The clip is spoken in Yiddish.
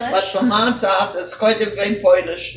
Was von meiner Zeit, es könnte kein Polish.